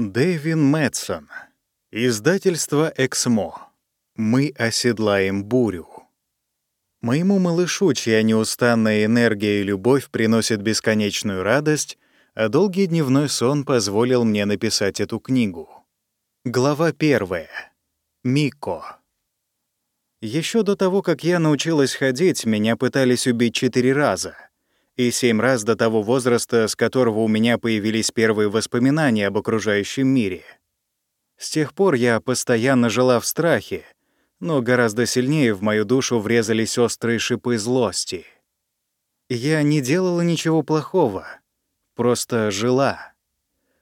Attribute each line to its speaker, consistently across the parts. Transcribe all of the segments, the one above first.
Speaker 1: Дэвин Мэтсон. Издательство «Эксмо». Мы оседлаем бурю. Моему малышу, чья неустанная энергия и любовь приносят бесконечную радость, а долгий дневной сон позволил мне написать эту книгу. Глава первая. Мико. Еще до того, как я научилась ходить, меня пытались убить четыре раза — и семь раз до того возраста, с которого у меня появились первые воспоминания об окружающем мире. С тех пор я постоянно жила в страхе, но гораздо сильнее в мою душу врезались острые шипы злости. Я не делала ничего плохого, просто жила.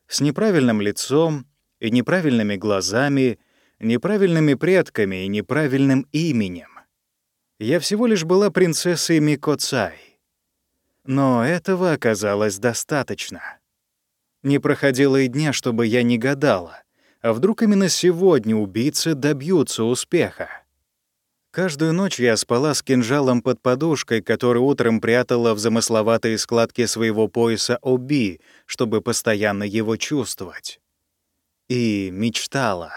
Speaker 1: С неправильным лицом и неправильными глазами, неправильными предками и неправильным именем. Я всего лишь была принцессой Микоцай. Но этого оказалось достаточно. Не проходило и дня, чтобы я не гадала, а вдруг именно сегодня убийцы добьются успеха. Каждую ночь я спала с кинжалом под подушкой, который утром прятала в замысловатые складки своего пояса Оби, чтобы постоянно его чувствовать. И мечтала.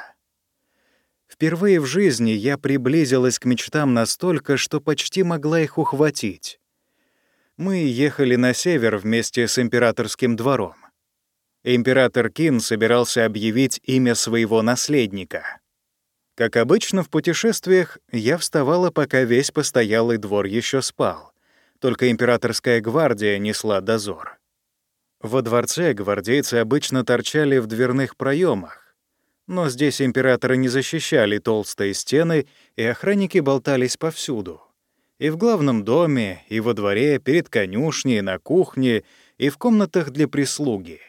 Speaker 1: Впервые в жизни я приблизилась к мечтам настолько, что почти могла их ухватить мы ехали на север вместе с императорским двором. Император Кин собирался объявить имя своего наследника. Как обычно в путешествиях, я вставала, пока весь постоялый двор еще спал. Только императорская гвардия несла дозор. Во дворце гвардейцы обычно торчали в дверных проемах, но здесь императора не защищали толстые стены, и охранники болтались повсюду. И в главном доме, и во дворе, перед конюшней, на кухне, и в комнатах для прислуги.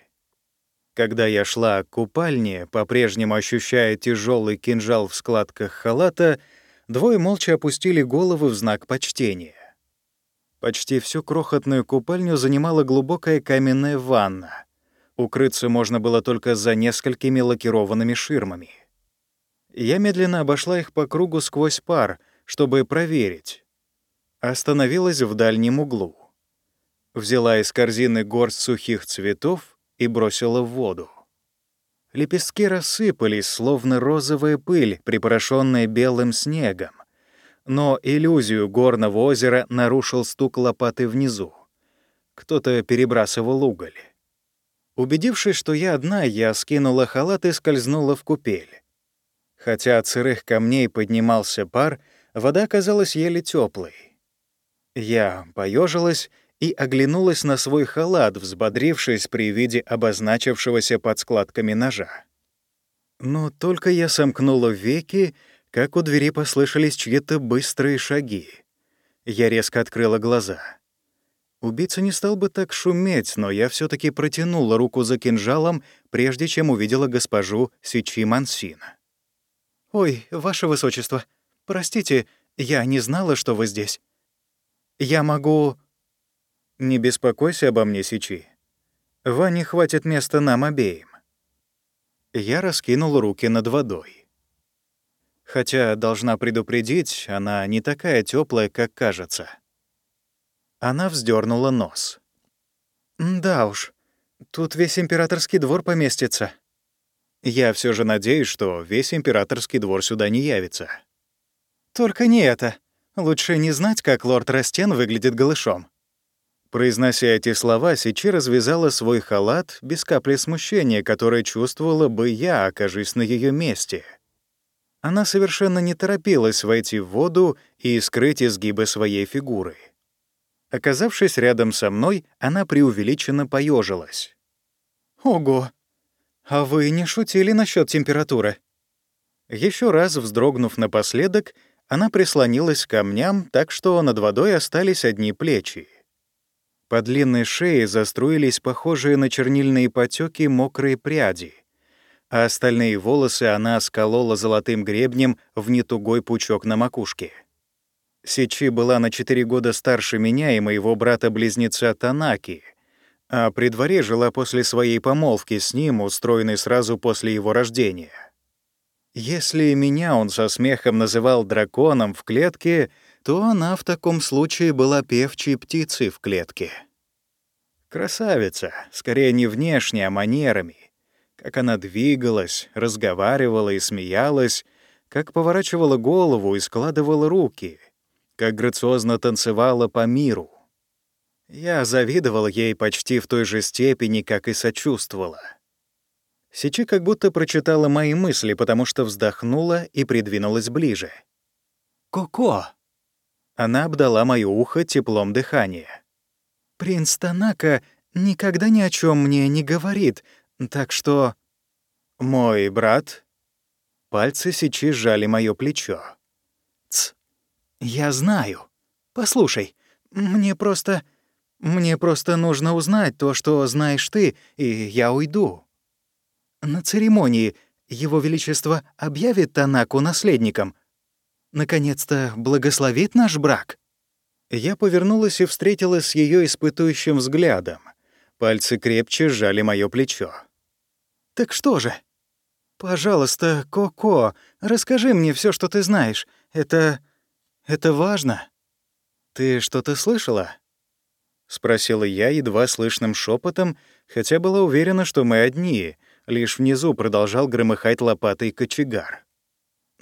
Speaker 1: Когда я шла к купальне, по-прежнему ощущая тяжелый кинжал в складках халата, двое молча опустили головы в знак почтения. Почти всю крохотную купальню занимала глубокая каменная ванна. Укрыться можно было только за несколькими лакированными ширмами. Я медленно обошла их по кругу сквозь пар, чтобы проверить, Остановилась в дальнем углу. Взяла из корзины горсть сухих цветов и бросила в воду. Лепестки рассыпались, словно розовая пыль, припорошенная белым снегом. Но иллюзию горного озера нарушил стук лопаты внизу. Кто-то перебрасывал уголь. Убедившись, что я одна, я скинула халат и скользнула в купель. Хотя от сырых камней поднимался пар, вода казалась еле теплой. Я поежилась и оглянулась на свой халат, взбодрившись при виде обозначившегося под складками ножа. Но только я сомкнула веки, как у двери послышались чьи-то быстрые шаги. Я резко открыла глаза. Убийца не стал бы так шуметь, но я все таки протянула руку за кинжалом, прежде чем увидела госпожу Сичи Мансина. «Ой, ваше высочество, простите, я не знала, что вы здесь». Я могу...» «Не беспокойся обо мне, Сичи. Ване хватит места нам обеим». Я раскинул руки над водой. Хотя, должна предупредить, она не такая теплая, как кажется. Она вздернула нос. «Да уж, тут весь императорский двор поместится». Я все же надеюсь, что весь императорский двор сюда не явится. «Только не это», Лучше не знать, как лорд Растен выглядит голышом». Произнося эти слова, Сичи развязала свой халат без капли смущения, которое чувствовала бы я, окажись на ее месте. Она совершенно не торопилась войти в воду и скрыть изгибы своей фигуры. Оказавшись рядом со мной, она преувеличенно поежилась. «Ого! А вы не шутили насчет температуры?» Еще раз вздрогнув напоследок, она прислонилась к камням, так что над водой остались одни плечи. По длинной шее заструились похожие на чернильные потеки мокрые пряди, а остальные волосы она сколола золотым гребнем в нетугой пучок на макушке. Сичи была на четыре года старше меня и моего брата-близнеца Танаки, а при дворе жила после своей помолвки с ним, устроенной сразу после его рождения. Если меня он со смехом называл драконом в клетке, то она в таком случае была певчей птицей в клетке. Красавица, скорее не внешне, а манерами. как она двигалась, разговаривала и смеялась, как поворачивала голову и складывала руки, как грациозно танцевала по миру. Я завидовала ей почти в той же степени, как и сочувствовала. Сичи как будто прочитала мои мысли, потому что вздохнула и придвинулась ближе. «Коко!» Она обдала моё ухо теплом дыхания. «Принц Танака никогда ни о чем мне не говорит, так что...» «Мой брат...» Пальцы Сичи сжали моё плечо. «Ц, я знаю. Послушай, мне просто... Мне просто нужно узнать то, что знаешь ты, и я уйду. На церемонии Его Величество объявит Танаку наследником. Наконец-то благословит наш брак. Я повернулась и встретилась с ее испытующим взглядом. Пальцы крепче сжали мое плечо. «Так что же?» «Пожалуйста, Коко, расскажи мне все, что ты знаешь. Это... это важно». «Ты что-то слышала?» — спросила я едва слышным шепотом, хотя была уверена, что мы одни. Лишь внизу продолжал громыхать лопатой кочегар.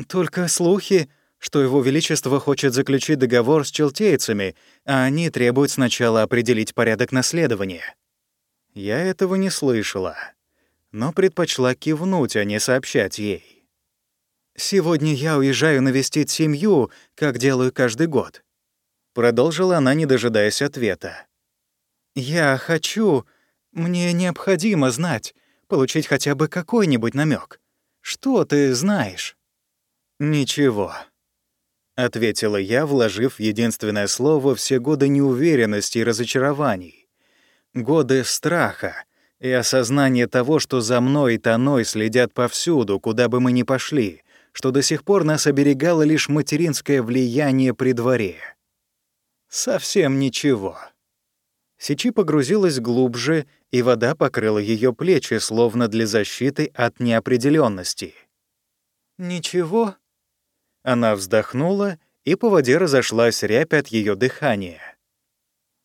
Speaker 1: «Только слухи, что его величество хочет заключить договор с челтейцами, а они требуют сначала определить порядок наследования». Я этого не слышала, но предпочла кивнуть, а не сообщать ей. «Сегодня я уезжаю навестить семью, как делаю каждый год», — продолжила она, не дожидаясь ответа. «Я хочу... Мне необходимо знать, получить хотя бы какой-нибудь намек. Что ты знаешь?» «Ничего», — ответила я, вложив в единственное слово все годы неуверенности и разочарований. Годы страха и осознания того, что за мной и Таной следят повсюду, куда бы мы ни пошли, что до сих пор нас оберегало лишь материнское влияние при дворе. Совсем ничего. Сичи погрузилась глубже, и вода покрыла ее плечи, словно для защиты от неопределенности. «Ничего?» Она вздохнула, и по воде разошлась рябь от ее дыхания.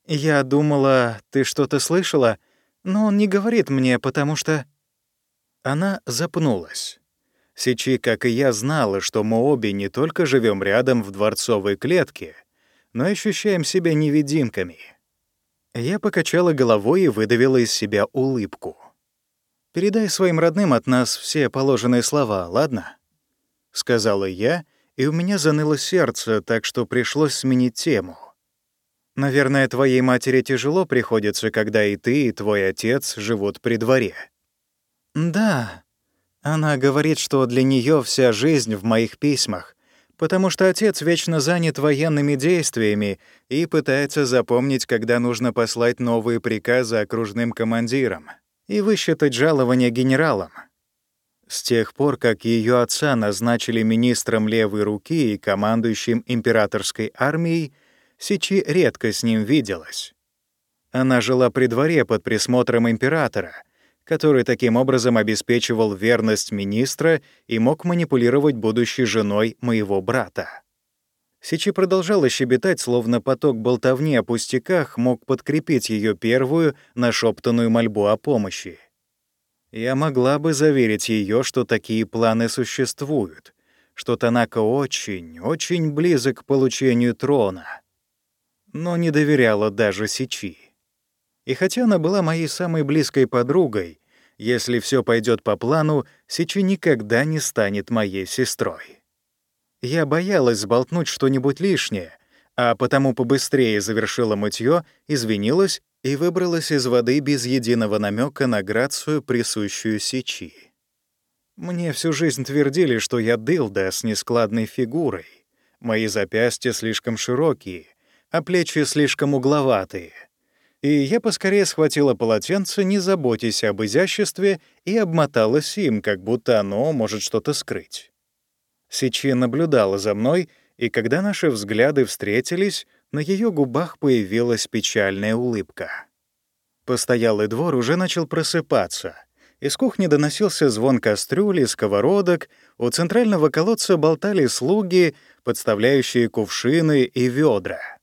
Speaker 1: «Я думала, ты что-то слышала, но он не говорит мне, потому что...» Она запнулась. Сичи, как и я, знала, что мы обе не только живем рядом в дворцовой клетке, но ощущаем себя невидимками — я покачала головой и выдавила из себя улыбку. «Передай своим родным от нас все положенные слова, ладно?» — сказала я, и у меня заныло сердце, так что пришлось сменить тему. «Наверное, твоей матери тяжело приходится, когда и ты, и твой отец живут при дворе». «Да», она говорит, что для нее вся жизнь в моих письмах, потому что отец вечно занят военными действиями и пытается запомнить, когда нужно послать новые приказы окружным командирам и высчитать жалования генералам. С тех пор, как ее отца назначили министром левой руки и командующим императорской армией, Сичи редко с ним виделась. Она жила при дворе под присмотром императора — который таким образом обеспечивал верность министра и мог манипулировать будущей женой моего брата. Сичи продолжала щебетать, словно поток болтовни о пустяках мог подкрепить ее первую нашептанную мольбу о помощи. Я могла бы заверить ее, что такие планы существуют, что Танака очень, очень близок к получению трона, но не доверяла даже Сичи. И хотя она была моей самой близкой подругой, если все пойдет по плану, Сичи никогда не станет моей сестрой. Я боялась сболтнуть что-нибудь лишнее, а потому побыстрее завершила мытье, извинилась и выбралась из воды без единого намека на грацию, присущую Сичи. Мне всю жизнь твердили, что я дылда с нескладной фигурой. Мои запястья слишком широкие, а плечи слишком угловатые и я поскорее схватила полотенце, не заботясь об изяществе, и обмоталась им, как будто оно может что-то скрыть. Сичи наблюдала за мной, и когда наши взгляды встретились, на ее губах появилась печальная улыбка. Постоялый двор уже начал просыпаться. Из кухни доносился звон кастрюли, сковородок, у центрального колодца болтали слуги, подставляющие кувшины и ведра.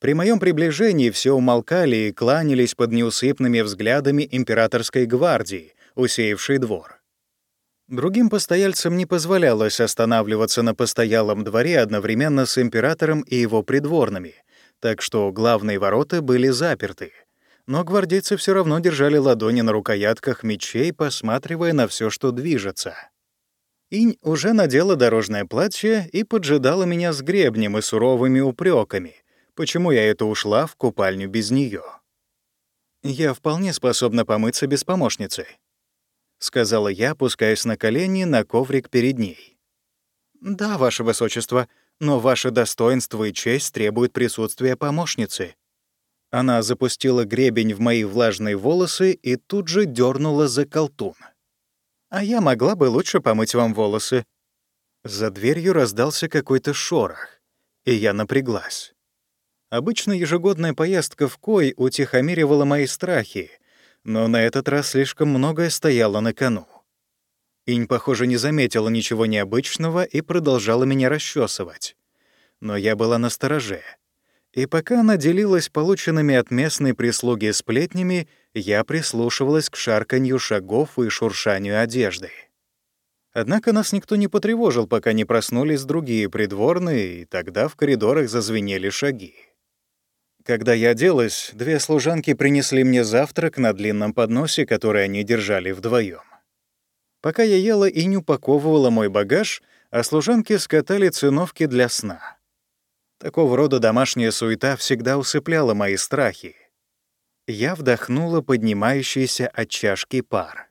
Speaker 1: При моем приближении все умолкали и кланялись под неусыпными взглядами императорской гвардии, усеявшей двор. Другим постояльцам не позволялось останавливаться на постоялом дворе одновременно с императором и его придворными, так что главные ворота были заперты. Но гвардейцы все равно держали ладони на рукоятках мечей, посматривая на все, что движется. Инь уже надела дорожное платье и поджидала меня с гребнем и суровыми упреками, почему я это ушла в купальню без нее. «Я вполне способна помыться без помощницы», — сказала я, опускаясь на колени на коврик перед ней. «Да, ваше высочество, но ваше достоинство и честь требуют присутствия помощницы». Она запустила гребень в мои влажные волосы и тут же дернула за колтун. «А я могла бы лучше помыть вам волосы». За дверью раздался какой-то шорох, и я напряглась. Обычно ежегодная поездка в Кой утихомиривала мои страхи, но на этот раз слишком многое стояло на кону. Инь, похоже, не заметила ничего необычного и продолжала меня расчесывать. Но я была на стороже. И пока она делилась полученными от местной прислуги сплетнями, я прислушивалась к шарканью шагов и шуршанию одежды. Однако нас никто не потревожил, пока не проснулись другие придворные, и тогда в коридорах зазвенели шаги. Когда я оделась, две служанки принесли мне завтрак на длинном подносе, который они держали вдвоем. Пока я ела и не упаковывала мой багаж, а служанки скатали циновки для сна. Такого рода домашняя суета всегда усыпляла мои страхи. Я вдохнула поднимающийся от чашки пар.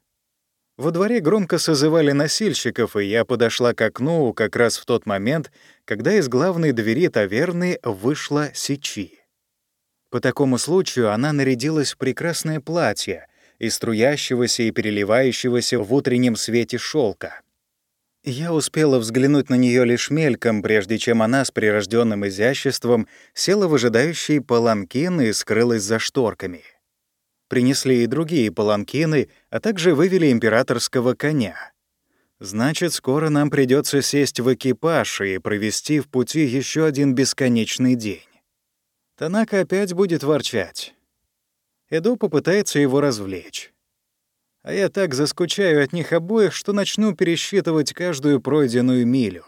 Speaker 1: Во дворе громко созывали носильщиков, и я подошла к окну как раз в тот момент, когда из главной двери таверны вышла Сичи. По такому случаю она нарядилась в прекрасное платье из струящегося и переливающегося в утреннем свете шелка. Я успела взглянуть на нее лишь мельком, прежде чем она с прирожденным изяществом села в ожидающий паланкин и скрылась за шторками. Принесли и другие паланкины, а также вывели императорского коня. Значит, скоро нам придется сесть в экипаж и провести в пути еще один бесконечный день. Танака опять будет ворчать. Эдо попытается его развлечь. А я так заскучаю от них обоих, что начну пересчитывать каждую пройденную милю.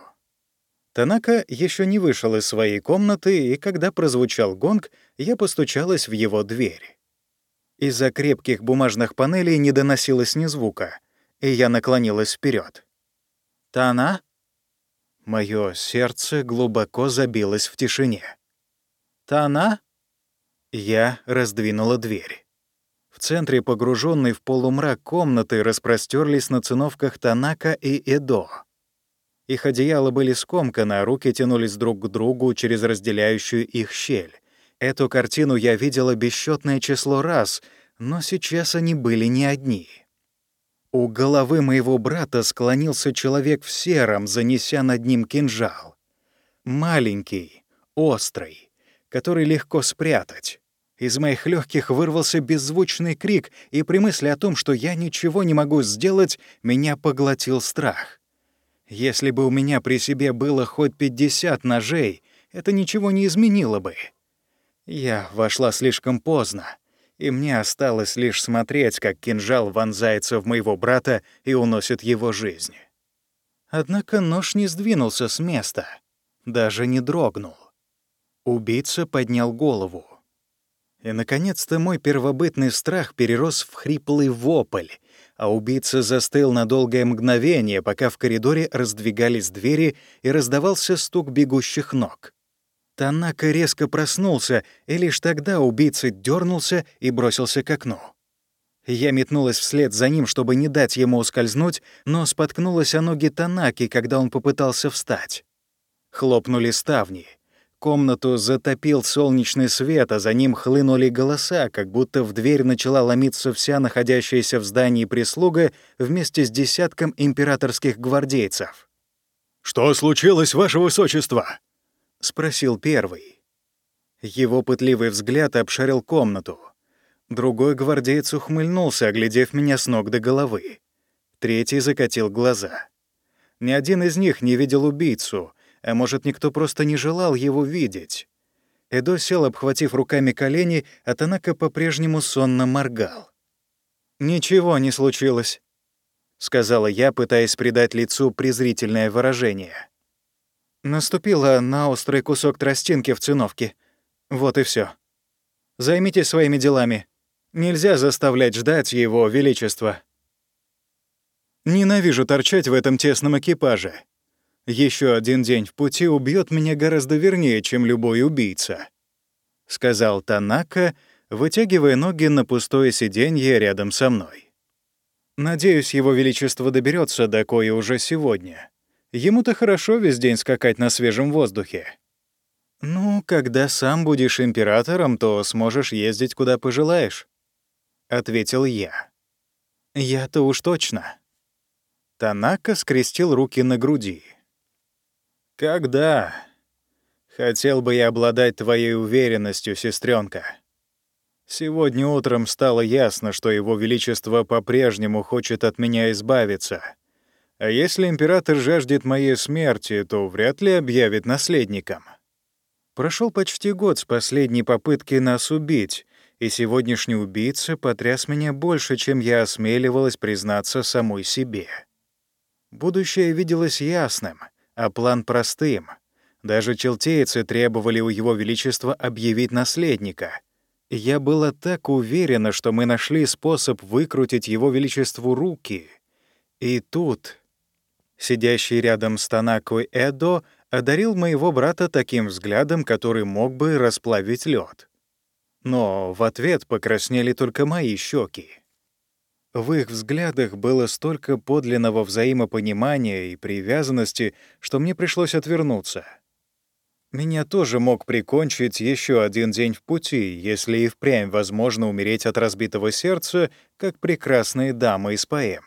Speaker 1: Танака еще не вышел из своей комнаты, и когда прозвучал гонг, я постучалась в его дверь. Из-за крепких бумажных панелей не доносилось ни звука, и я наклонилась вперед. «Тана?» Моё сердце глубоко забилось в тишине. «Это она?» Я раздвинула дверь. В центре, погруженной в полумрак комнаты, распростерлись на циновках Танака и Эдо. Их одеяла были скомканы, а руки тянулись друг к другу через разделяющую их щель. Эту картину я видела бесчетное число раз, но сейчас они были не одни. У головы моего брата склонился человек в сером, занеся над ним кинжал. Маленький, острый, который легко спрятать. Из моих легких вырвался беззвучный крик, и при мысли о том, что я ничего не могу сделать, меня поглотил страх. Если бы у меня при себе было хоть 50 ножей, это ничего не изменило бы. Я вошла слишком поздно, и мне осталось лишь смотреть, как кинжал вонзается в моего брата и уносит его жизнь. Однако нож не сдвинулся с места, даже не дрогнул. Убийца поднял голову. И, наконец-то, мой первобытный страх перерос в хриплый вопль, а убийца застыл на долгое мгновение, пока в коридоре раздвигались двери и раздавался стук бегущих ног. Танака резко проснулся, и лишь тогда убийца дернулся и бросился к окну. Я метнулась вслед за ним, чтобы не дать ему ускользнуть, но споткнулась о ноги Танаки, когда он попытался встать. Хлопнули ставни — Комнату затопил солнечный свет, а за ним хлынули голоса, как будто в дверь начала ломиться вся находящаяся в здании прислуга вместе с десятком императорских гвардейцев.
Speaker 2: «Что случилось, ваше высочество?»
Speaker 1: — спросил первый. Его пытливый взгляд обшарил комнату. Другой гвардеец ухмыльнулся, оглядев меня с ног до головы. Третий закатил глаза. Ни один из них не видел убийцу — а может, никто просто не желал его видеть. Эдо сел, обхватив руками колени, а Танака по-прежнему сонно моргал. «Ничего не случилось», сказала я, пытаясь придать лицу презрительное выражение. Наступила на острый кусок тростинки в циновке. Вот и все. Займитесь своими делами. Нельзя заставлять ждать его величества. Ненавижу торчать в этом тесном экипаже. Еще один день в пути убьет меня гораздо вернее, чем любой убийца», — сказал Танака, вытягивая ноги на пустое сиденье рядом со мной. «Надеюсь, его величество доберется до Кои уже сегодня. Ему-то хорошо весь день скакать на свежем воздухе. Ну, когда сам будешь императором, то сможешь ездить куда пожелаешь», — ответил я. «Я-то уж точно». Танака скрестил руки на груди. «Когда?» «Хотел бы я обладать твоей уверенностью, сестренка. Сегодня утром стало ясно, что Его Величество по-прежнему хочет от меня избавиться. А если император жаждет моей смерти, то вряд ли объявит наследником. Прошел почти год с последней попытки нас убить, и сегодняшний убийца потряс меня больше, чем я осмеливалась признаться самой себе. Будущее виделось ясным, а план простым. Даже челтейцы требовали у Его Величества объявить наследника. я была так уверена, что мы нашли способ выкрутить Его Величеству руки. И тут... Сидящий рядом с Танакой Эдо одарил моего брата таким взглядом, который мог бы расплавить лед. Но в ответ покраснели только мои щеки. В их взглядах было столько подлинного взаимопонимания и привязанности, что мне пришлось отвернуться. Меня тоже мог прикончить еще один день в пути, если и впрямь возможно умереть от разбитого сердца, как прекрасные дамы из поэм.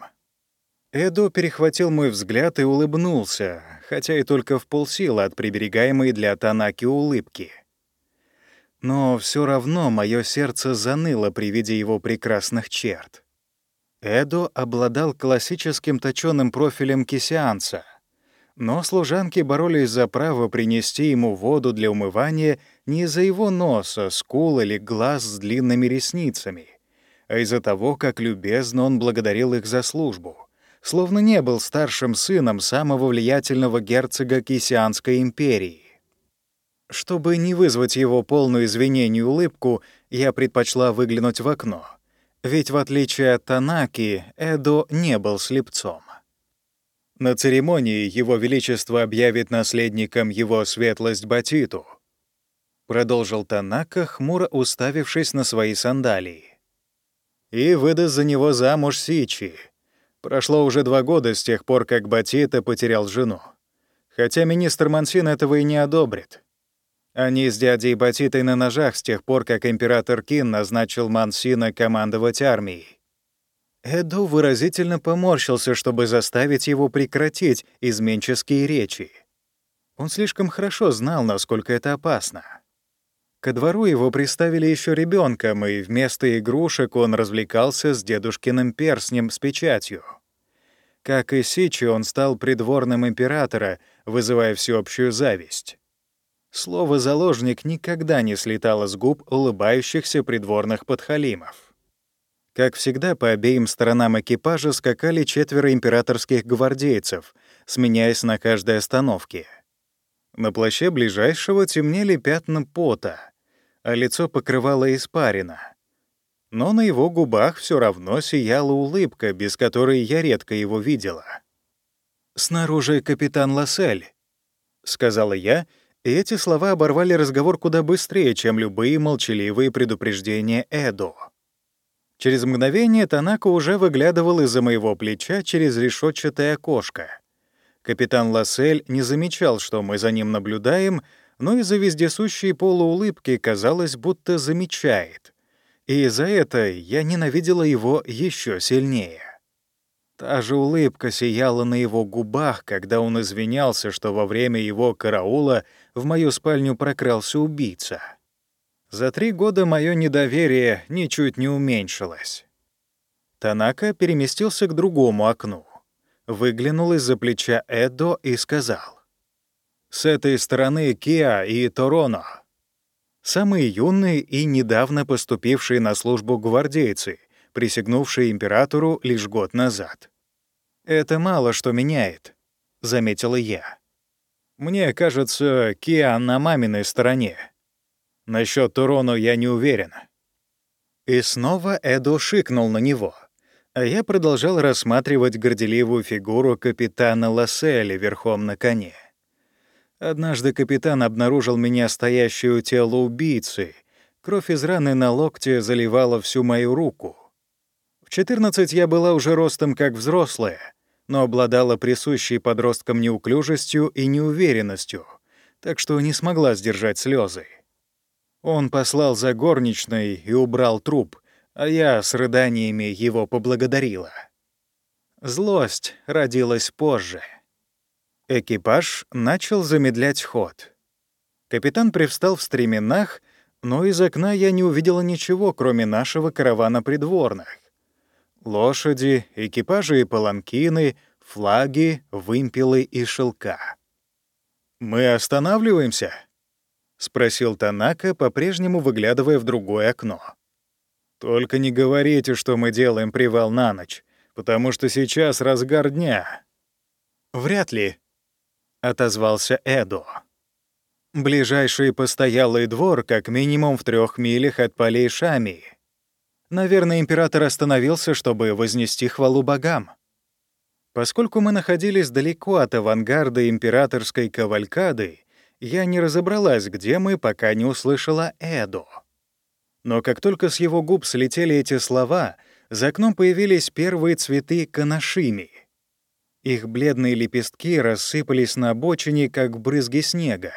Speaker 1: Эдо перехватил мой взгляд и улыбнулся, хотя и только в полсилы от приберегаемой для Танаки улыбки. Но все равно мое сердце заныло при виде его прекрасных черт. Эдо обладал классическим точёным профилем кисианца, но служанки боролись за право принести ему воду для умывания не из-за его носа, скул или глаз с длинными ресницами, а из-за того, как любезно он благодарил их за службу, словно не был старшим сыном самого влиятельного герцога Кисианской империи. Чтобы не вызвать его полную извинений улыбку, я предпочла выглянуть в окно — ведь в отличие от Танаки, Эдо не был слепцом. На церемонии Его Величество объявит наследником его светлость Батиту. Продолжил Танака, хмуро уставившись на свои сандалии. И выдаст за него замуж Сичи. Прошло уже два года с тех пор, как Батита потерял жену. Хотя министр Мансин этого и не одобрит. Они с дядей Батитой на ножах с тех пор, как император Кин назначил Мансина командовать армией. Эду выразительно поморщился, чтобы заставить его прекратить изменческие речи. Он слишком хорошо знал, насколько это опасно. Ко двору его приставили еще ребенком, и вместо игрушек он развлекался с дедушкиным перстнем с печатью. Как и Сичи, он стал придворным императора, вызывая всеобщую зависть. Слово «заложник» никогда не слетало с губ улыбающихся придворных подхалимов. Как всегда, по обеим сторонам экипажа скакали четверо императорских гвардейцев, сменяясь на каждой остановке. На плаще ближайшего темнели пятна пота, а лицо покрывало испарина. Но на его губах все равно сияла улыбка, без которой я редко его видела. «Снаружи капитан Лассель», — сказала я, — и эти слова оборвали разговор куда быстрее, чем любые молчаливые предупреждения Эдо. Через мгновение Танако уже выглядывал из-за моего плеча через решетчатое окошко. Капитан Лассель не замечал, что мы за ним наблюдаем, но из-за вездесущей полуулыбки казалось, будто замечает. И за это я ненавидела его еще сильнее. Та же улыбка сияла на его губах, когда он извинялся, что во время его караула в мою спальню прокрался убийца. За три года мое недоверие ничуть не уменьшилось. Танака переместился к другому окну, выглянул из-за плеча Эдо и сказал. «С этой стороны Киа и Тороно. Самые юные и недавно поступившие на службу гвардейцы — присягнувший императору лишь год назад. «Это мало что меняет», — заметила я. «Мне кажется, Киан на маминой стороне. Насчет Турону я не уверен». И снова Эду шикнул на него, а я продолжал рассматривать горделивую фигуру капитана Ласселя верхом на коне. Однажды капитан обнаружил меня стоящую тело убийцы. Кровь из раны на локте заливала всю мою руку. В 14 я была уже ростом как взрослая, но обладала присущей подросткам неуклюжестью и неуверенностью, так что не смогла сдержать слезы. Он послал за горничной и убрал труп, а я с рыданиями его поблагодарила. Злость родилась позже. Экипаж начал замедлять ход. Капитан привстал в стременах, но из окна я не увидела ничего, кроме нашего каравана придворных. Лошади, экипажи и паланкины, флаги, вымпелы и шелка. «Мы останавливаемся?» — спросил Танака, по-прежнему выглядывая в другое окно. «Только не говорите, что мы делаем привал на ночь, потому что сейчас разгар дня». «Вряд ли», — отозвался Эдо. «Ближайший постоялый двор как минимум в трех милях от полей Шамии. Наверное, император остановился, чтобы вознести хвалу богам». Поскольку мы находились далеко от авангарда императорской кавалькады, я не разобралась, где мы, пока не услышала Эдо. Но как только с его губ слетели эти слова, за окном появились первые цветы канашими. Их бледные лепестки рассыпались на обочине, как брызги снега.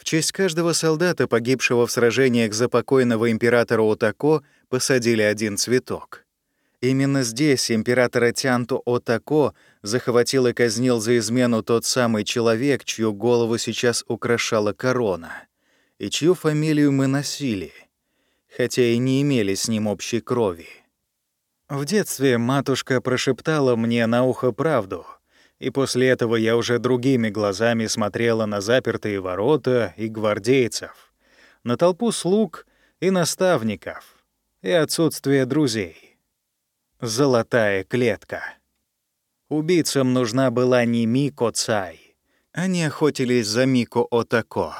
Speaker 1: В честь каждого солдата, погибшего в сражениях за покойного императора Отако, посадили один цветок. Именно здесь императора Тянту Отако захватил и казнил за измену тот самый человек, чью голову сейчас украшала корона, и чью фамилию мы носили, хотя и не имели с ним общей крови. В детстве матушка прошептала мне на ухо правду, и после этого я уже другими глазами смотрела на запертые ворота и гвардейцев, на толпу слуг и наставников, и отсутствие друзей. Золотая клетка. Убийцам нужна была не Мико Цай. Они охотились за Мико Отако.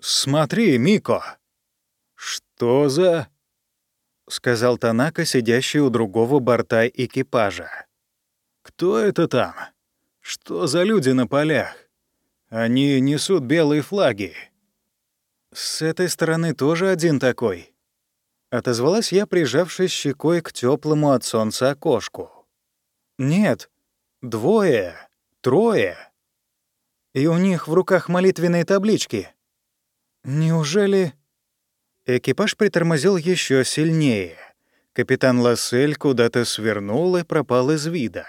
Speaker 2: «Смотри, Мико!» «Что за...» — сказал Танака, сидящий у другого борта экипажа. «Кто это там? Что за люди на полях? Они несут белые флаги».
Speaker 1: «С этой стороны тоже один такой», Отозвалась я, прижавшись щекой к теплому от солнца окошку. «Нет, двое, трое. И у них в руках молитвенные таблички. Неужели...» Экипаж притормозил еще сильнее. Капитан Лассель куда-то свернул и пропал из вида.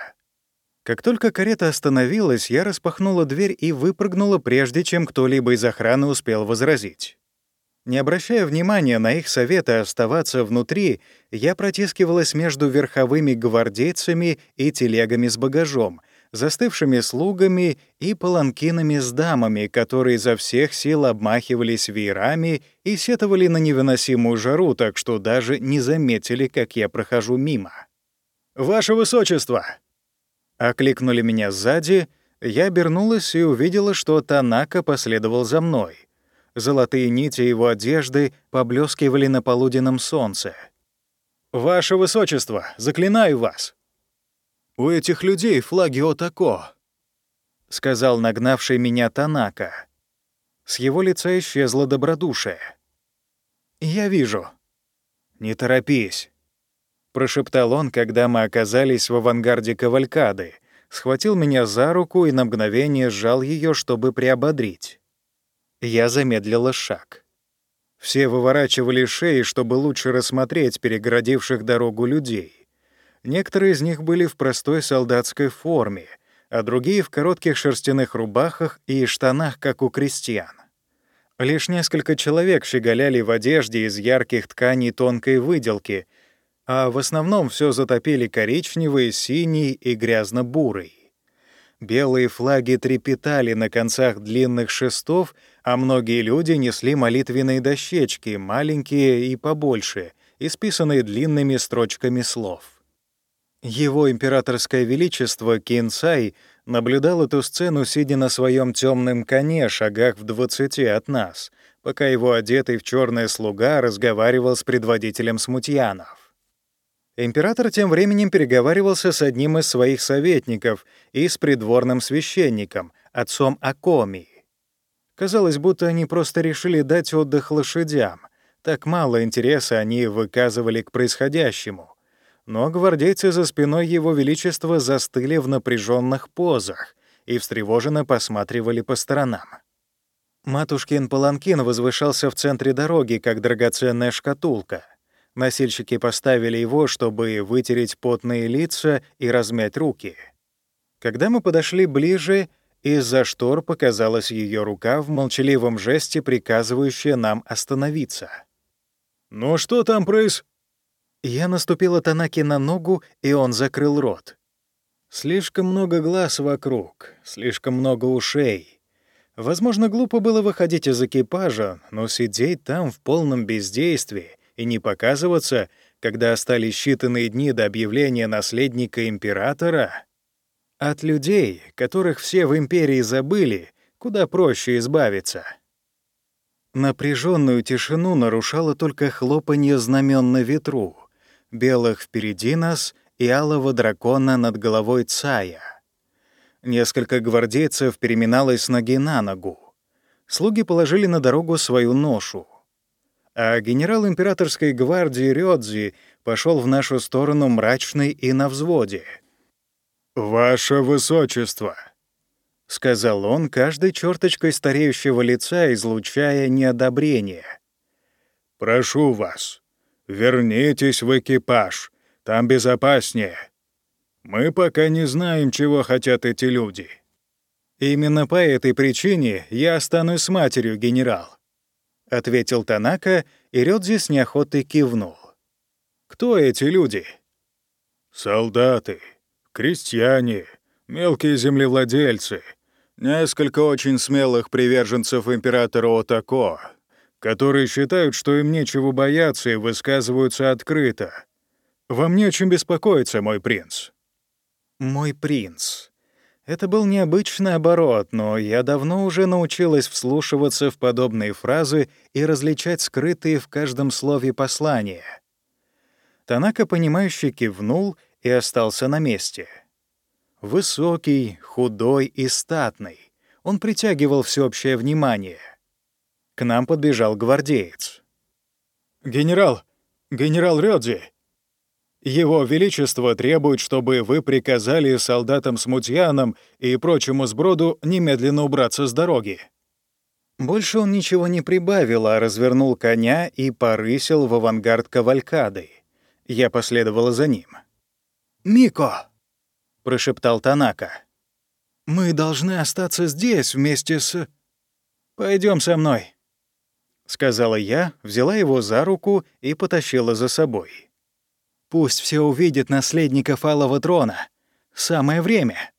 Speaker 1: Как только карета остановилась, я распахнула дверь и выпрыгнула, прежде чем кто-либо из охраны успел возразить. Не обращая внимания на их советы оставаться внутри, я протискивалась между верховыми гвардейцами и телегами с багажом, застывшими слугами и паланкинами с дамами, которые изо всех сил обмахивались веерами и сетовали на невыносимую жару, так что даже не заметили, как я прохожу мимо.
Speaker 2: «Ваше Высочество!»
Speaker 1: Окликнули меня сзади, я обернулась и увидела, что Танака последовал за мной — Золотые нити его одежды поблескивали на полуденном солнце.
Speaker 2: «Ваше Высочество, заклинаю вас!»
Speaker 1: «У этих людей флаги Отако», — сказал нагнавший меня Танака. С его лица исчезло добродушие. «Я вижу». «Не торопись», — прошептал он, когда мы оказались в авангарде кавалькады, схватил меня за руку и на мгновение сжал ее, чтобы приободрить. Я замедлила шаг. Все выворачивали шеи, чтобы лучше рассмотреть перегородивших дорогу людей. Некоторые из них были в простой солдатской форме, а другие — в коротких шерстяных рубахах и штанах, как у крестьян. Лишь несколько человек щеголяли в одежде из ярких тканей тонкой выделки, а в основном все затопили коричневый, синий и грязно-бурый. Белые флаги трепетали на концах длинных шестов, а многие люди несли молитвенные дощечки, маленькие и побольше, исписанные длинными строчками слов. Его императорское величество Кинсай наблюдал эту сцену, сидя на своем темном коне, шагах в двадцати от нас, пока его одетый в черное слуга разговаривал с предводителем смутьянов. Император тем временем переговаривался с одним из своих советников и с придворным священником, отцом Акоми. Казалось, будто они просто решили дать отдых лошадям. Так мало интереса они выказывали к происходящему. Но гвардейцы за спиной Его Величества застыли в напряженных позах и встревоженно посматривали по сторонам. Матушкин паланкин возвышался в центре дороги, как драгоценная шкатулка. Носильщики поставили его, чтобы вытереть потные лица и размять руки. Когда мы подошли ближе, из-за штор показалась ее рука в молчаливом жесте, приказывающая нам остановиться.
Speaker 2: «Ну что там проис...»
Speaker 1: Я наступила Танаки на ногу, и он закрыл рот. Слишком много глаз вокруг, слишком много ушей. Возможно, глупо было выходить из экипажа, но сидеть там в полном бездействии и не показываться, когда остались считанные дни до объявления наследника императора — от людей, которых все в империи забыли, куда проще избавиться. Напряженную тишину нарушало только хлопанье знамен на ветру, белых впереди нас и алого дракона над головой Цая. Несколько гвардейцев переминалось ноги на ногу. Слуги положили на дорогу свою ношу. А генерал императорской гвардии Рёдзи пошел в нашу сторону мрачный и на взводе —
Speaker 2: «Ваше Высочество», —
Speaker 1: сказал он, каждой черточкой стареющего лица излучая неодобрение.
Speaker 2: «Прошу вас, вернитесь в экипаж, там безопаснее. Мы пока не знаем, чего хотят эти люди».
Speaker 1: «Именно по этой причине я останусь с матерью, генерал», — ответил Танака, и Рёдзи с неохотой кивнул. «Кто эти люди?»
Speaker 2: «Солдаты», крестьяне, мелкие землевладельцы, несколько очень смелых приверженцев императора Отако, которые считают, что им нечего бояться и высказываются открыто. Вам не о чем беспокоиться, мой принц».
Speaker 1: «Мой принц». Это был необычный оборот, но я давно уже научилась вслушиваться в подобные фразы и различать скрытые в каждом слове послания. Танака, понимающе кивнул и остался на месте. Высокий, худой и статный, он притягивал всеобщее внимание. К нам подбежал гвардеец.
Speaker 2: «Генерал! Генерал Рёдзи! Его Величество требует, чтобы вы приказали солдатам-смутьянам и прочему сброду немедленно убраться с дороги».
Speaker 1: Больше он ничего не прибавил, а развернул коня и порысил в авангард кавалькады. Я последовала за ним.
Speaker 2: «Мико!»
Speaker 1: — прошептал Танака.
Speaker 2: «Мы должны остаться здесь вместе с...»
Speaker 1: Пойдем со мной», — сказала я, взяла его за руку и потащила за собой. «Пусть все увидят наследников Алого Трона. Самое время».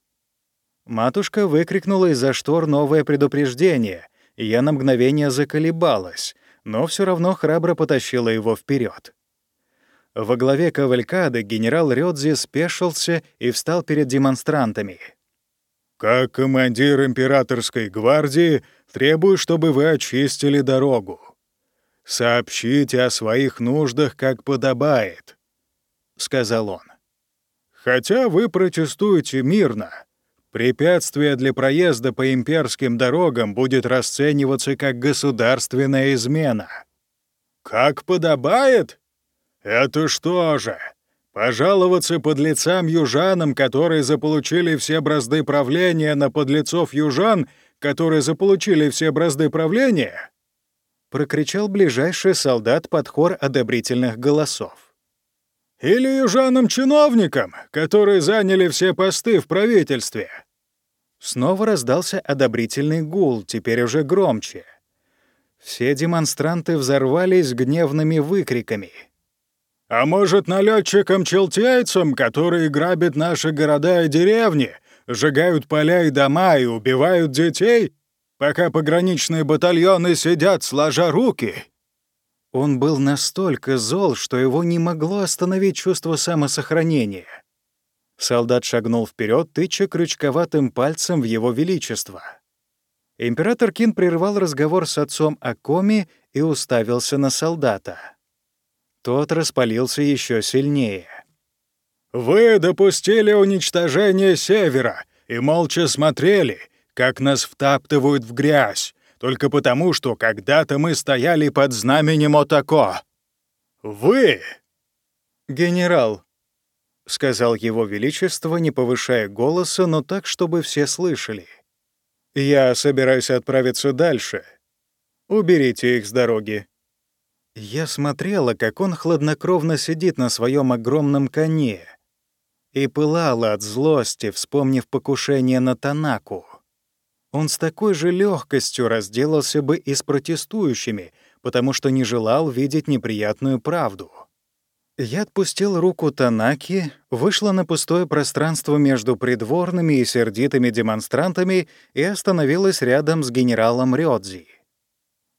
Speaker 1: Матушка выкрикнула из-за штор новое предупреждение, и я на мгновение заколебалась, но все равно храбро потащила его вперед. Во главе кавалькады генерал Рёдзи спешился и встал перед демонстрантами.
Speaker 2: «Как командир императорской гвардии требую, чтобы вы очистили дорогу. Сообщите о своих нуждах, как подобает», — сказал он. «Хотя вы протестуете мирно, препятствие для проезда по имперским дорогам будет расцениваться как государственная измена». «Как подобает?» «Это что же? Пожаловаться подлецам южанам, которые заполучили все бразды правления, на подлецов южан, которые заполучили все бразды правления?»
Speaker 1: Прокричал ближайший солдат под хор одобрительных голосов.
Speaker 2: «Или южанам-чиновникам, которые заняли все посты в правительстве?»
Speaker 1: Снова раздался одобрительный гул, теперь уже громче. Все демонстранты взорвались гневными выкриками —
Speaker 2: а может, налетчикам-челтейцам, которые грабят наши города и деревни, сжигают поля и дома и убивают детей, пока пограничные батальоны сидят, сложа руки?»
Speaker 1: Он был настолько зол, что его не могло остановить чувство самосохранения. Солдат шагнул вперед, тыча крючковатым пальцем в его величество. Император Кин прервал разговор с отцом о коме и уставился на солдата. Тот распалился еще сильнее.
Speaker 2: «Вы допустили уничтожение Севера и молча смотрели, как нас втаптывают в грязь, только потому, что когда-то мы стояли под знаменем Отако. Вы!»
Speaker 1: «Генерал», — сказал его величество, не повышая голоса, но так, чтобы все слышали. «Я собираюсь отправиться дальше. Уберите их с дороги». Я смотрела, как он хладнокровно сидит на своем огромном коне, и пылала от злости, вспомнив покушение на Танаку. Он с такой же легкостью разделался бы и с протестующими, потому что не желал видеть неприятную правду. Я отпустил руку Танаки, вышла на пустое пространство между придворными и сердитыми демонстрантами и остановилась рядом с генералом Рёдзи.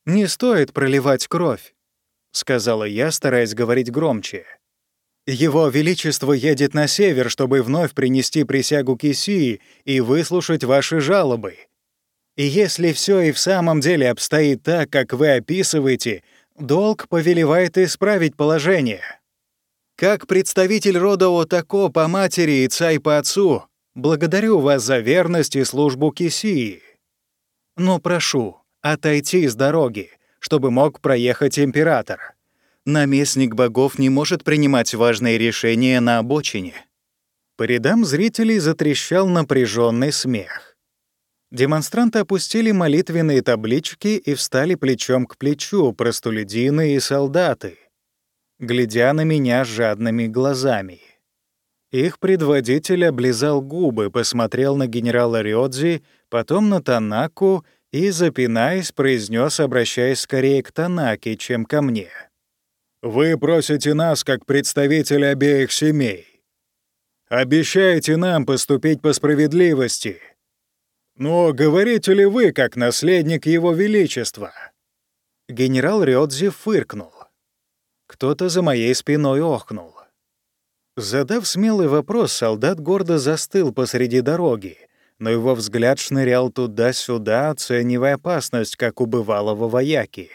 Speaker 1: «Не стоит проливать кровь», — сказала я, стараясь говорить громче. «Его Величество едет на север, чтобы вновь принести присягу Кисии и выслушать ваши жалобы. И если все и в самом деле обстоит так, как вы описываете, долг повелевает исправить положение. Как представитель рода Отако по матери и Цай по отцу, благодарю вас за верность и службу Кисии. Но прошу, отойти с дороги, чтобы мог проехать император. Наместник богов не может принимать важные решения на обочине. По рядам зрителей затрещал напряженный смех. Демонстранты опустили молитвенные таблички и встали плечом к плечу, простолюдины и солдаты, глядя на меня жадными глазами. Их предводитель облизал губы, посмотрел на генерала Рёдзи, потом на Танаку и, запинаясь, произнес, обращаясь скорее к Танаке, чем ко мне. «Вы просите нас, как представители обеих семей. Обещаете нам поступить по справедливости» Но говорите ли вы, как наследник Его Величества?» Генерал Рёдзи фыркнул. Кто-то за моей спиной охнул. Задав смелый вопрос, солдат гордо застыл посреди дороги, но его взгляд шнырял туда-сюда, оценивая опасность, как у бывалого вояки.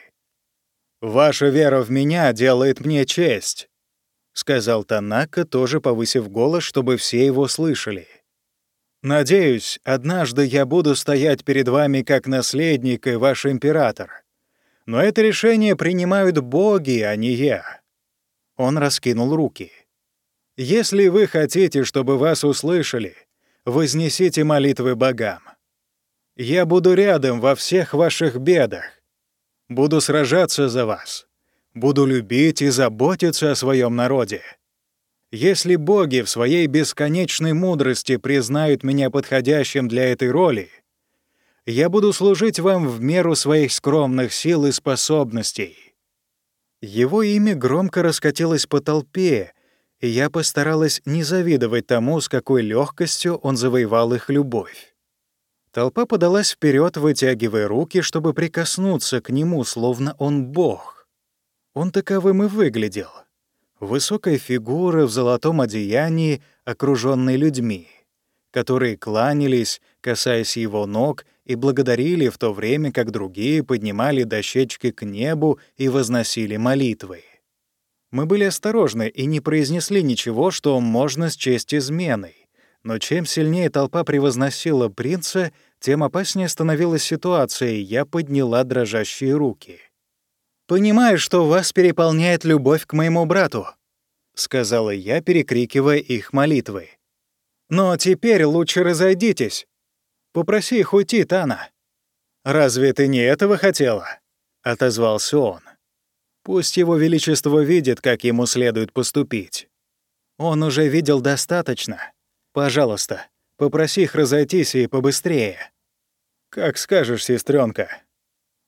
Speaker 1: «Ваша вера в меня делает мне честь», — сказал Танака, тоже повысив голос, чтобы все его слышали. Надеюсь, однажды я буду стоять перед вами как наследник и ваш император. Но это решение принимают боги, а не я». Он раскинул руки. «Если вы хотите, чтобы вас услышали, вознесите молитвы богам. Я буду рядом во всех ваших бедах. Буду сражаться за вас. Буду любить и заботиться о своем народе. Если боги в своей бесконечной мудрости признают меня подходящим для этой роли, я буду служить вам в меру своих скромных сил и способностей». Его имя громко раскатилось по толпе, и я постаралась не завидовать тому, с какой легкостью он завоевал их любовь. Толпа подалась вперед, вытягивая руки, чтобы прикоснуться к нему, словно он бог. Он таковым и выглядел — Высокая фигура в золотом одеянии, окружённой людьми, которые кланялись, касаясь его ног, и благодарили в то время, как другие поднимали дощечки к небу и возносили молитвы. Мы были осторожны и не произнесли ничего, что можно счесть изменой. Но чем сильнее толпа превозносила принца, тем опаснее становилась ситуация, и я подняла дрожащие руки — «Понимаю, что вас переполняет любовь к моему брату», — сказала я, перекрикивая их молитвы. «Но теперь лучше разойдитесь. Попроси их уйти, Тана». «Разве ты не этого хотела?» — отозвался он. «Пусть его величество видит, как ему следует поступить. Он уже видел достаточно. Пожалуйста, попроси их разойтись и побыстрее». «Как скажешь, сестренка.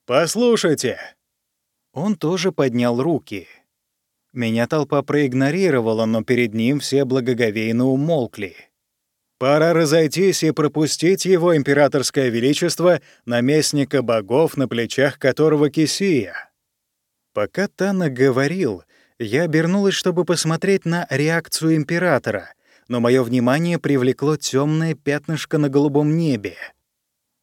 Speaker 1: «Послушайте», он тоже поднял руки. Меня толпа проигнорировала, но перед ним все благоговейно умолкли. Пора разойтись и пропустить его императорское величество, наместника богов, на плечах которого кисия. Пока Тана говорил, я обернулась, чтобы посмотреть на реакцию императора, но мое внимание привлекло темное пятнышко на голубом небе.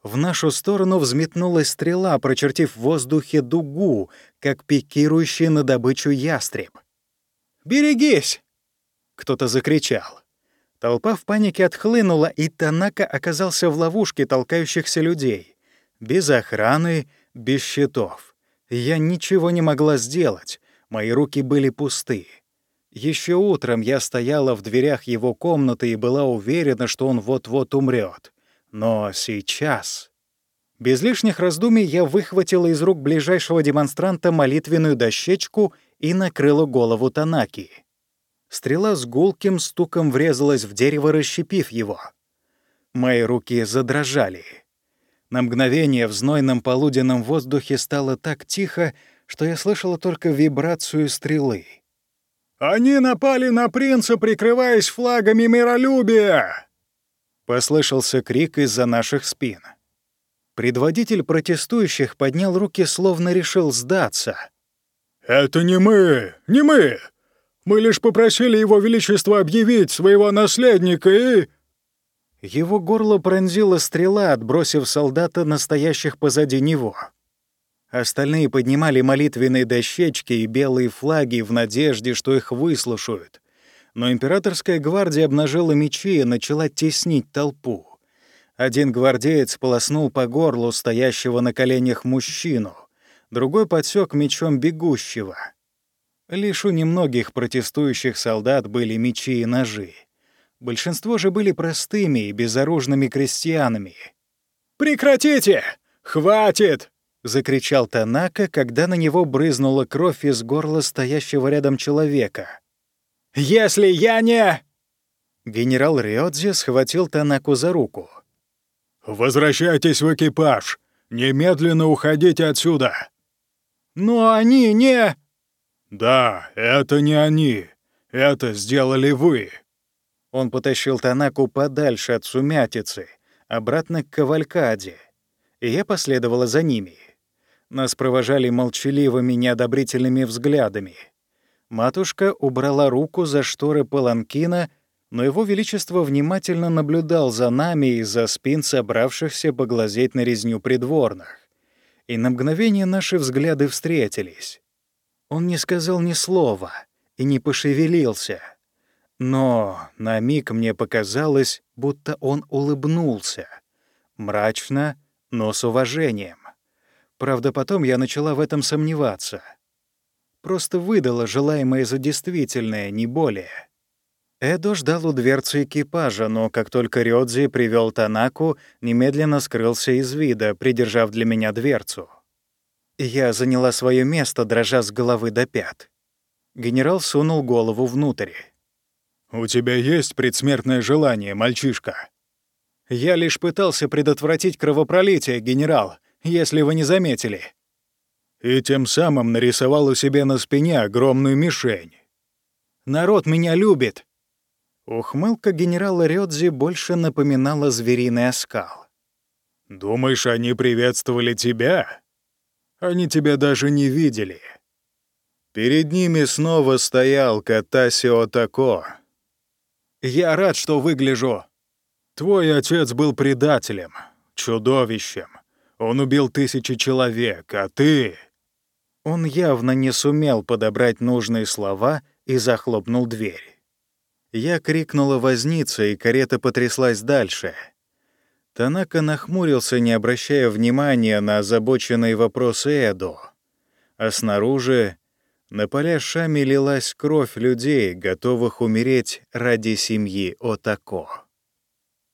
Speaker 1: В нашу сторону взметнулась стрела, прочертив в воздухе дугу, как пикирующий на добычу ястреб. «Берегись!» — кто-то закричал. Толпа в панике отхлынула, и Танака оказался в ловушке толкающихся людей. Без охраны, без щитов. Я ничего не могла сделать, мои руки были пусты. Еще утром я стояла в дверях его комнаты и была уверена, что он вот-вот умрет. Но сейчас... Без лишних раздумий я выхватила из рук ближайшего демонстранта молитвенную дощечку и накрыла голову Танаки. Стрела с гулким стуком врезалась в дерево, расщепив его. Мои руки задрожали. На мгновение в знойном полуденном воздухе стало так тихо, что я слышала только вибрацию стрелы.
Speaker 2: «Они напали на принца, прикрываясь флагами миролюбия!»
Speaker 1: Послышался крик из-за наших спин. Предводитель протестующих поднял руки, словно решил сдаться.
Speaker 2: «Это не мы, не мы! Мы лишь попросили его величество объявить своего наследника и...»
Speaker 1: Его горло пронзила стрела, отбросив солдата, настоящих позади него. Остальные поднимали молитвенные дощечки и белые флаги в надежде, что их выслушают. Но императорская гвардия обнажила мечи и начала теснить толпу. Один гвардеец полоснул по горлу стоящего на коленях мужчину, другой подсек мечом бегущего. Лишь у немногих протестующих солдат были мечи и ножи. Большинство же были простыми и безоружными крестьянами.
Speaker 2: «Прекратите! Хватит!»
Speaker 1: — закричал Танака, когда на него брызнула кровь из горла стоящего рядом человека.
Speaker 2: «Если я не...»
Speaker 1: Генерал Риодзи схватил Танаку за руку.
Speaker 2: «Возвращайтесь в экипаж! Немедленно уходите отсюда!»
Speaker 1: «Но они не...»
Speaker 2: «Да, это не они. Это сделали вы!»
Speaker 1: Он потащил Танаку подальше от сумятицы, обратно к Кавалькаде, и я последовала за ними. Нас провожали молчаливыми неодобрительными взглядами. Матушка убрала руку за шторы паланкина, но его величество внимательно наблюдал за нами из-за спин собравшихся поглазеть на резню придворных. И на мгновение наши взгляды встретились. Он не сказал ни слова и не пошевелился — но на миг мне показалось, будто он улыбнулся. Мрачно, но с уважением. Правда, потом я начала в этом сомневаться. Просто выдала желаемое за действительное, не более. Эдо ждал у дверцы экипажа, но как только Рёдзи привел Танаку, немедленно скрылся из вида, придержав для меня дверцу. Я заняла свое место, дрожа с головы до пят. Генерал сунул голову внутрь.
Speaker 2: «У тебя есть предсмертное желание, мальчишка?»
Speaker 1: «Я лишь пытался предотвратить кровопролитие, генерал, если вы не заметили».
Speaker 2: «И тем самым нарисовал у себя на спине огромную мишень».
Speaker 1: «Народ меня любит». Ухмылка генерала Рёдзи больше напоминала звериный оскал.
Speaker 2: «Думаешь, они приветствовали тебя? Они тебя даже не видели». Перед ними снова стоял Катасио Тако,
Speaker 1: я рад, что выгляжу.
Speaker 2: Твой отец был предателем, чудовищем. Он убил тысячи человек, а ты...»
Speaker 1: Он явно не сумел подобрать нужные слова и захлопнул дверь. Я крикнула возница, и карета потряслась дальше. Танака нахмурился, не обращая внимания на озабоченные вопросы Эдо. А снаружи на поля Шами лилась кровь людей, готовых умереть ради семьи Отако.